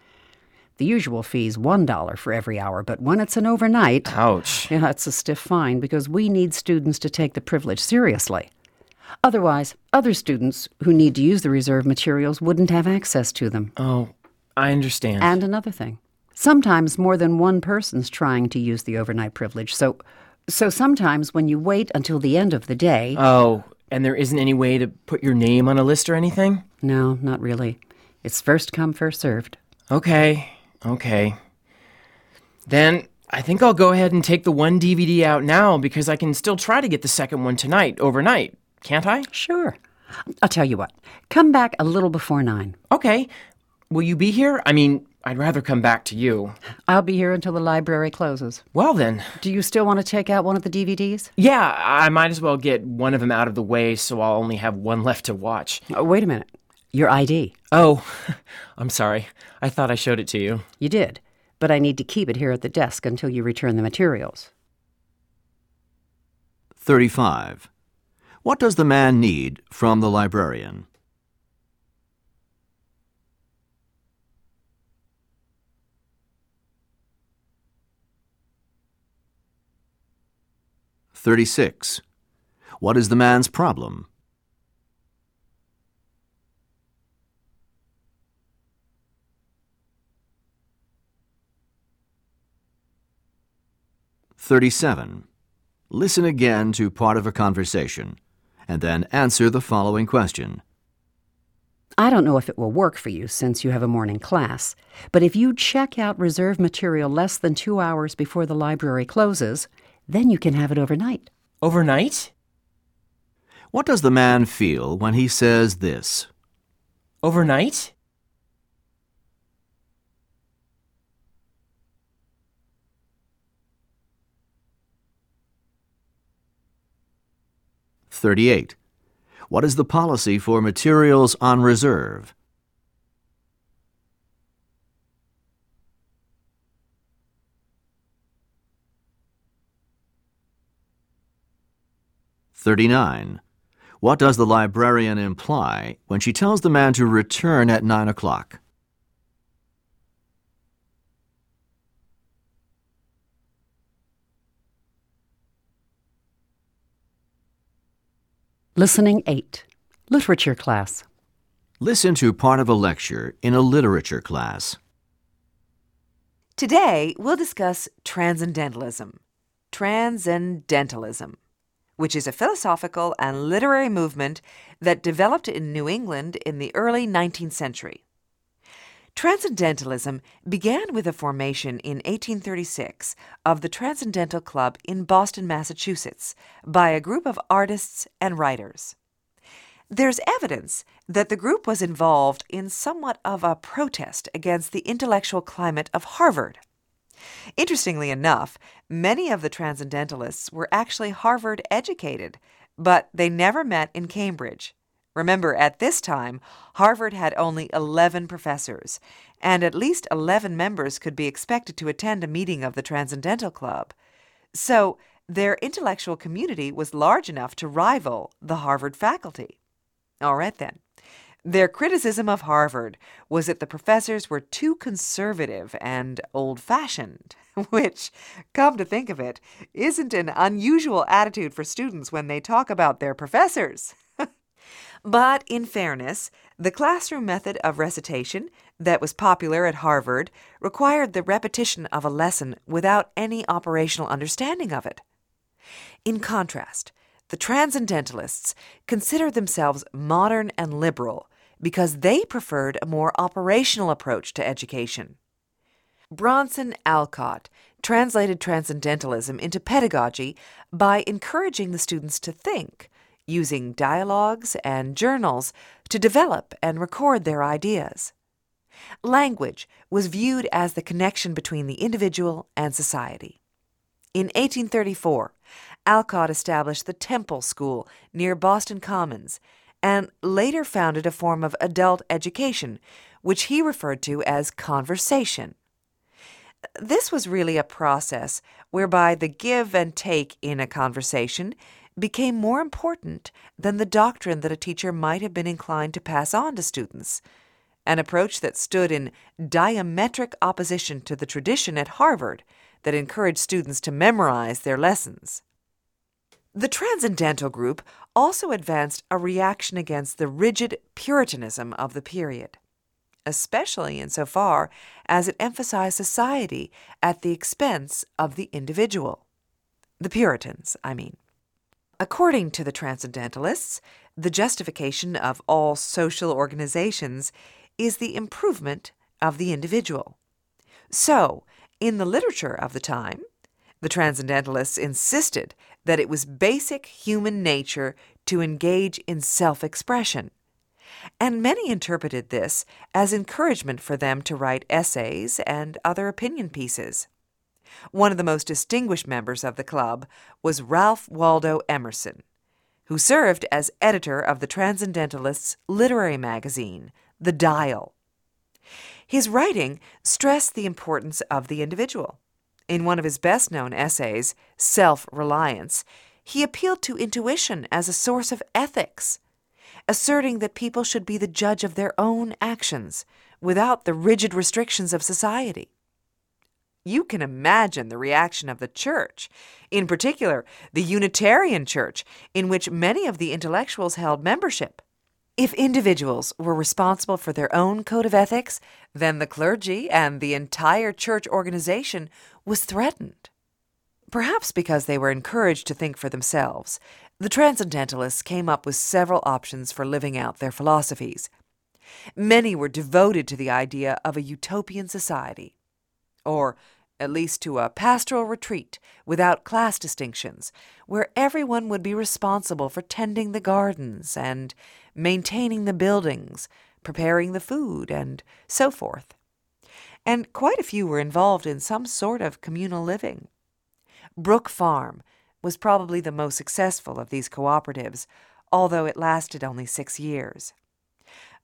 The usual fee's $1 for every hour, but when it's an overnight, Ouch. yeah, it's a stiff fine because we need students to take the privilege seriously. Otherwise, other students who need to use the reserve materials wouldn't have access to them. Oh, I understand. And another thing. Sometimes more than one person's trying to use the overnight privilege. So so sometimes when you wait until the end of the day, oh, and there isn't any way to put your name on a list or anything? no, not really. It's first come first served. Okay, okay. Then I think I'll go ahead and take the one DVD out now because I can still try to get the second one tonight, overnight, can't I? Sure. I'll tell you what. Come back a little before 9. Okay. Will you be here? I mean, I'd rather come back to you. I'll be here until the library closes. Well, then. Do you still want to take out one of the DVDs? Yeah, I might as well get one of them out of the way so I'll only have one left to watch. Oh, wait a minute. Your ID. Oh, I'm sorry. I thought I showed it to you. You did, but I need to keep it here at the desk until you return the materials. 35. What does the man need from the librarian? Thirty-six. What is the man's problem? Thirty-seven. Listen again to part of a conversation, and then answer the following question. I don't know if it will work for you since you have a morning class, but if you check out reserve material less than two hours before the library closes, then you can have it overnight. Overnight? What does the man feel when he says this? Overnight? Thirty-eight. What is the policy for materials on reserve? Thirty-nine. What does the librarian imply when she tells the man to return at nine o'clock? Listening 8. Literature class. Listen to part of a lecture in a literature class. Today, we'll discuss transcendentalism. Transcendentalism, which is a philosophical and literary movement that developed in New England in the early 19th century. Transcendentalism began with the formation in 1836 of the Transcendental Club in Boston, Massachusetts, by a group of artists and writers. There's evidence that the group was involved in somewhat of a protest against the intellectual climate of Harvard. Interestingly enough, many of the transcendentalists were actually Harvard educated, but they never met in Cambridge. Remember, at this time, Harvard had only 11 professors, and at least 11 members could be expected to attend a meeting of the Transcendental Club. So, their intellectual community was large enough to rival the Harvard faculty. All right, then. Their criticism of Harvard was that the professors were too conservative and old fashioned, which, come to think of it, isn't an unusual attitude for students when they talk about their professors. but in fairness, the classroom method of recitation that was popular at Harvard required the repetition of a lesson without any operational understanding of it. In contrast, the Transcendentalists considered themselves modern and liberal because they preferred a more operational approach to education. Bronson Alcott translated Transcendentalism into pedagogy by encouraging the students to think, using dialogues and journals to develop and record their ideas. Language was viewed as the connection between the individual and society. In 1834, Alcott established the Temple School near Boston Commons and later founded a form of adult education, which he referred to as conversation. This was really a process whereby the give and take in a conversation became more important than the doctrine that a teacher might have been inclined to pass on to students, an approach that stood in diametric opposition to the tradition at Harvard that encouraged students to memorize their lessons. The Transcendental group also advanced a reaction against the rigid Puritanism of the period, especially insofar as it emphasized society at the expense of the individual. The Puritans, I mean. According to the Transcendentalists, the justification of all social organizations is the improvement of the individual. So, in the literature of the time, the Transcendentalists insisted that it was basic human nature to engage in self expression. And many interpreted this as encouragement for them to write essays and other opinion pieces. One of the most distinguished members of the club was Ralph Waldo Emerson, who served as editor of the Transcendentalists' literary magazine, The Dial. His writing stressed the importance of the individual in one of his best known essays, Self Reliance, he appealed to intuition as a source of ethics, asserting that people should be the judge of their own actions without the rigid restrictions of society. You can imagine the reaction of the church, in particular the Unitarian Church, in which many of the intellectuals held membership. If individuals were responsible for their own code of ethics, then the clergy and the entire church organization was threatened. Perhaps because they were encouraged to think for themselves, the Transcendentalists came up with several options for living out their philosophies. Many were devoted to the idea of a utopian society, or at least to a pastoral retreat without class distinctions, where everyone would be responsible for tending the gardens and maintaining the buildings, preparing the food, and so forth. And quite a few were involved in some sort of communal living. Brook Farm was probably the most successful of these cooperatives, although it lasted only six years.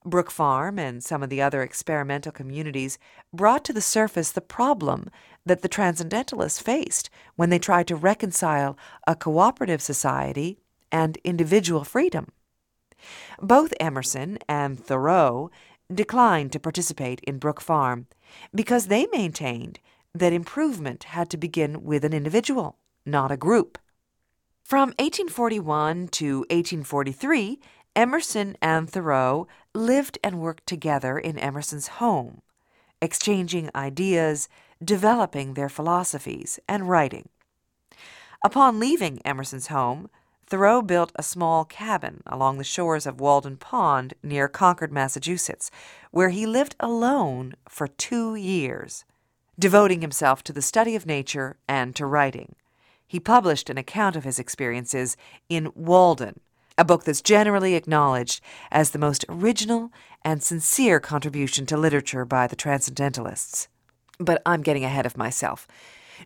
Brook Farm and some of the other experimental communities brought to the surface the problem that the Transcendentalists faced when they tried to reconcile a cooperative society and individual freedom. Both Emerson and Thoreau declined to participate in Brook Farm because they maintained that improvement had to begin with an individual, not a group. From 1841 to 1843, Emerson and Thoreau lived and worked together in Emerson's home, exchanging ideas, developing their philosophies, and writing. Upon leaving Emerson's home, Thoreau built a small cabin along the shores of Walden Pond near Concord, Massachusetts, where he lived alone for two years, devoting himself to the study of nature and to writing. He published an account of his experiences in Walden, a book that's generally acknowledged as the most original and sincere contribution to literature by the Transcendentalists. But I'm getting ahead of myself.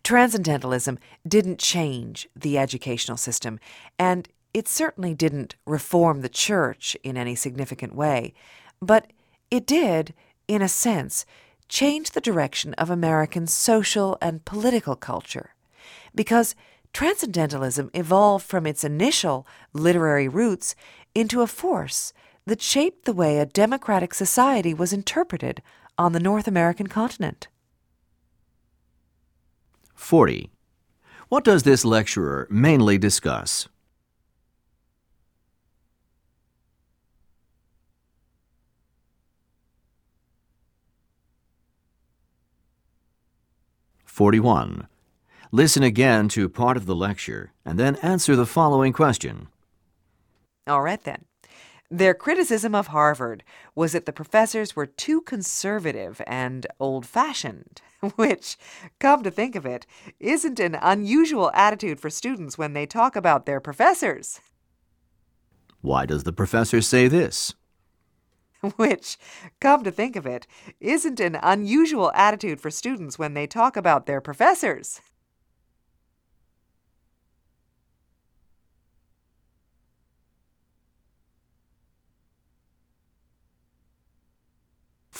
Transcendentalism didn't change the educational system, and it certainly didn't reform the church in any significant way, but it did, in a sense, change the direction of American social and political culture. Because Transcendentalism evolved from its initial literary roots into a force that shaped the way a democratic society was interpreted on the North American continent. 40. What does this lecturer mainly discuss? Forty-one. Listen again to part of the lecture and then answer the following question. All right, then. Their criticism of Harvard was that the professors were too conservative and old fashioned, which, come to think of it, isn't an unusual attitude for students when they talk about their professors. Why does the professor say this? Which, come to think of it, isn't an unusual attitude for students when they talk about their professors.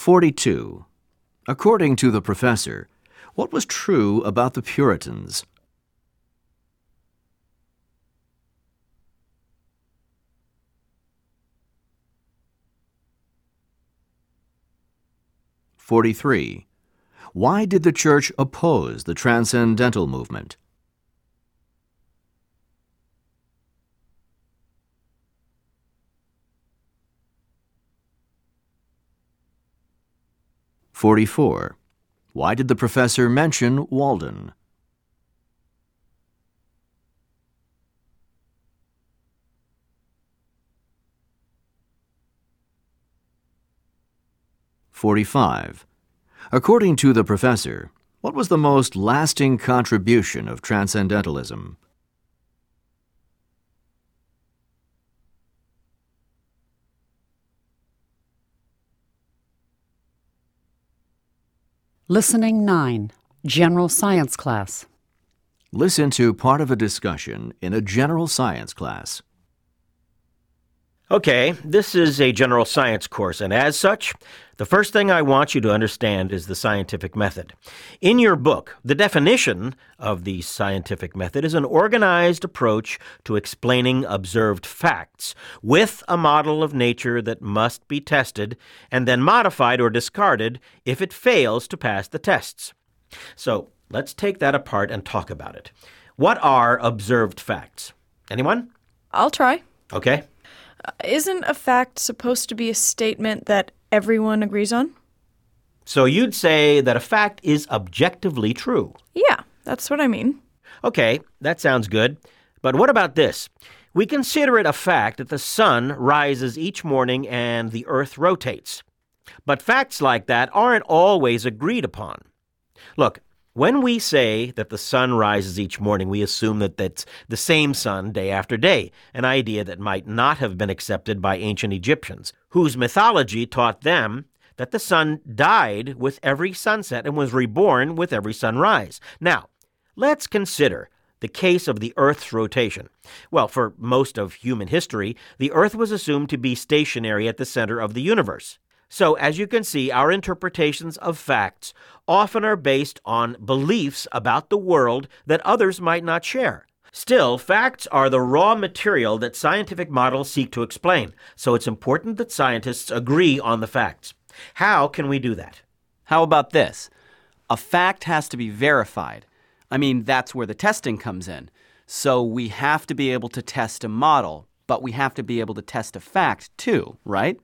42. According to the professor, what was true about the Puritans? Forty-three. Why did the Church oppose the Transcendental movement? 44. Why did the professor mention Walden? Forty-five. According to the professor, what was the most lasting contribution of Transcendentalism? Listening 9, General Science Class. Listen to part of a discussion in a general science class. Okay, this is a general science course, and as such, the first thing I want you to understand is the scientific method. In your book, the definition of the scientific method is an organized approach to explaining observed facts with a model of nature that must be tested and then modified or discarded if it fails to pass the tests. So let's take that apart and talk about it. What are observed facts? Anyone? I'll try. Okay. Isn't a fact supposed to be a statement that everyone agrees on? So you'd say that a fact is objectively true. Yeah, that's what I mean. Okay, that sounds good. But what about this? We consider it a fact that the sun rises each morning and the earth rotates. But facts like that aren't always agreed upon. Look, when we say that the sun rises each morning, we assume that that's the same sun day after day, an idea that might not have been accepted by ancient Egyptians, whose mythology taught them that the sun died with every sunset and was reborn with every sunrise. Now, let's consider the case of the Earth's rotation. Well, for most of human history, the Earth was assumed to be stationary at the center of the universe. So, as you can see, our interpretations of facts often are based on beliefs about the world that others might not share. Still, facts are the raw material that scientific models seek to explain, so it's important that scientists agree on the facts. How can we do that? How about this? A fact has to be verified. I mean, that's where the testing comes in. So we have to be able to test a model, but we have to be able to test a fact too, right?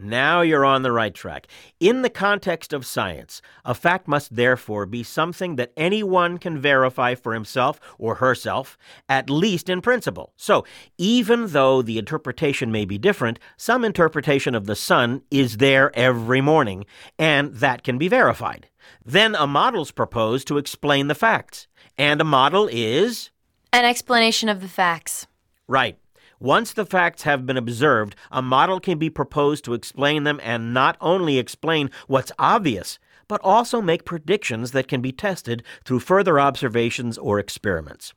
Now you're on the right track. In the context of science, a fact must therefore be something that anyone can verify for himself or herself, at least in principle. So, even though the interpretation may be different, some interpretation of the sun is there every morning, and that can be verified. Then a model's proposed to explain the facts. And a model is? An explanation of the facts. Right. Once the facts have been observed, a model can be proposed to explain them and not only explain what's obvious, but also make predictions that can be tested through further observations or experiments.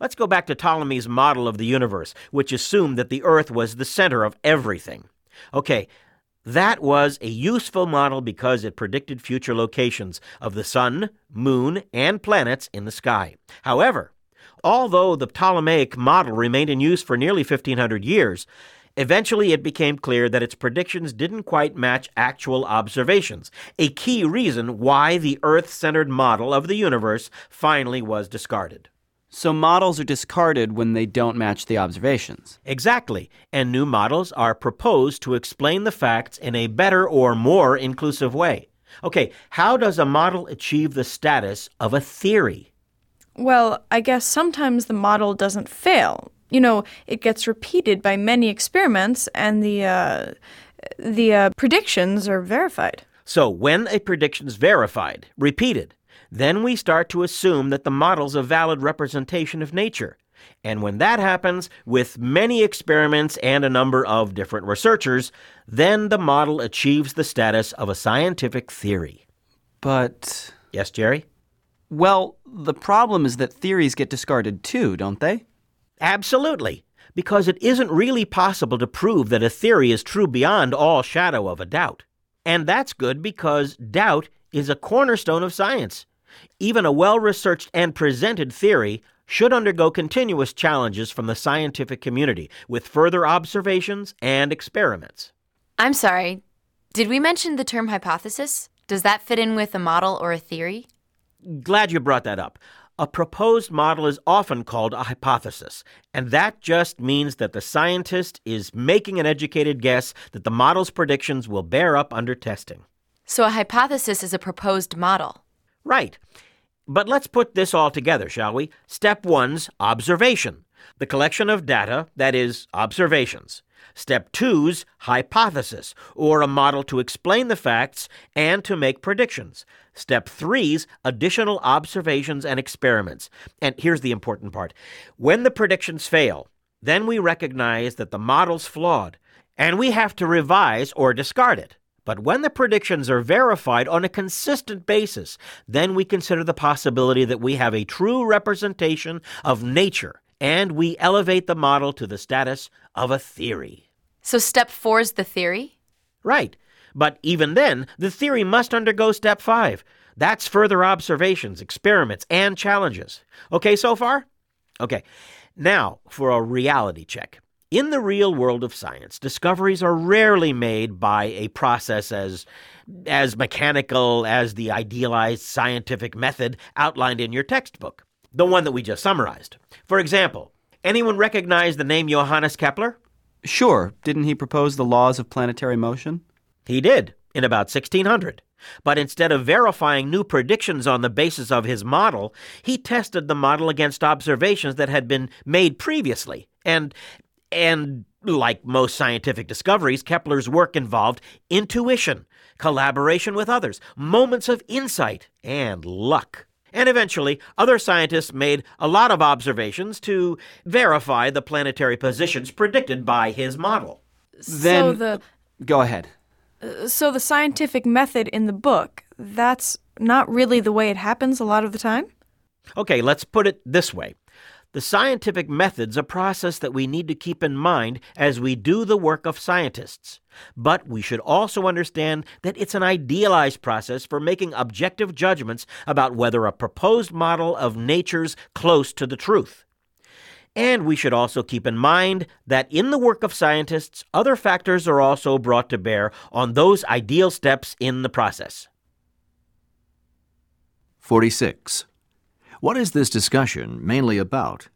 Let's go back to Ptolemy's model of the universe, which assumed that the Earth was the center of everything. Okay, that was a useful model because it predicted future locations of the sun, moon, and planets in the sky. However, although the Ptolemaic model remained in use for nearly 1500 years, eventually it became clear that its predictions didn't quite match actual observations, a key reason why the Earth centered model of the universe finally was discarded. So models are discarded when they don't match the observations. Exactly, and new models are proposed to explain the facts in a better or more inclusive way. Okay, how does a model achieve the status of a theory? Well, I guess sometimes the model doesn't fail. You know, it gets repeated by many experiments, and the uh, the uh, predictions are verified. So, when a prediction is verified, repeated, then we start to assume that the model's a valid representation of nature. And when that happens, with many experiments and a number of different researchers, then the model achieves the status of a scientific theory. But. Yes, Jerry? Well, the problem is that theories get discarded too, don't they? Absolutely. Because it isn't really possible to prove that a theory is true beyond all shadow of a doubt. And that's good because doubt is a cornerstone of science. Even a well researched and presented theory should undergo continuous challenges from the scientific community with further observations and experiments. I'm sorry. Did we mention the term hypothesis? Does that fit in with a model or a theory? Glad you brought that up. A proposed model is often called a hypothesis, and that just means that the scientist is making an educated guess that the model's predictions will bear up under testing. So a hypothesis is a proposed model. Right. But let's put this all together, shall we? Step one's observation, the collection of data, that is, observations. Step two's hypothesis, or a model to explain the facts and to make predictions. Step three's additional observations and experiments. And here's the important part when the predictions fail, then we recognize that the model's flawed, and we have to revise or discard it. But when the predictions are verified on a consistent basis, then we consider the possibility that we have a true representation of nature and we elevate the model to the status of a theory. So, step four is the theory? Right. But even then, the theory must undergo step five. That's further observations, experiments, and challenges. Okay so far? Okay. Now for a reality check. In the real world of science, discoveries are rarely made by a process as as mechanical as the idealized scientific method outlined in your textbook, the one that we just summarized. For example, anyone recognize the name Johannes Kepler? Sure. Didn't he propose the laws of planetary motion? He did, in about 1600. But instead of verifying new predictions on the basis of his model, he tested the model against observations that had been made previously. And and like most scientific discoveries, Kepler's work involved intuition, collaboration with others, moments of insight, and luck. And eventually, other scientists made a lot of observations to verify the planetary positions predicted by his model. Then so the go ahead. Uh, so the scientific method in the book, that's not really the way it happens a lot of the time? Okay, let's put it this way. The scientific method's a process that we need to keep in mind as we do the work of scientists. But we should also understand that it's an idealized process for making objective judgments about whether a proposed model of nature's close to the truth. And we should also keep in mind that in the work of scientists, other factors are also brought to bear on those ideal steps in the process. 46. What is this discussion mainly about?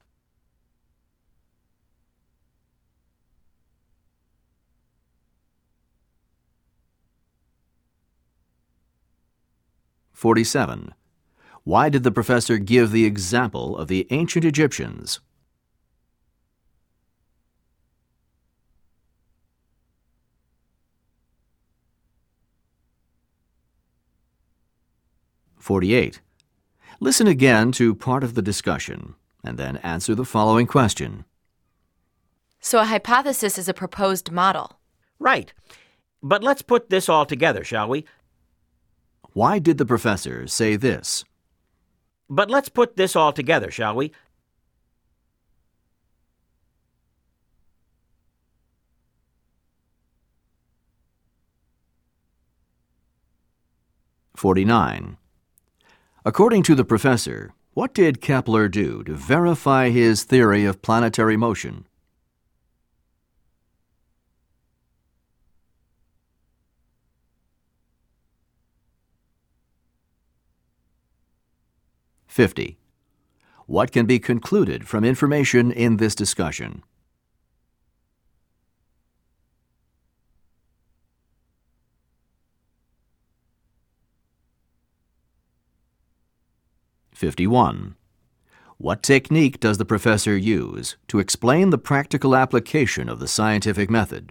Forty-seven. Why did the professor give the example of the ancient Egyptians? Forty-eight. Listen again to part of the discussion and then answer the following question. So a hypothesis is a proposed model. Right. But let's put this all together, shall we? Why did the professor say this? But let's put this all together, shall we? Forty-nine. According to the professor, what did Kepler do to verify his theory of planetary motion? Fifty. What can be concluded from information in this discussion? Fifty-one. What technique does the professor use to explain the practical application of the scientific method?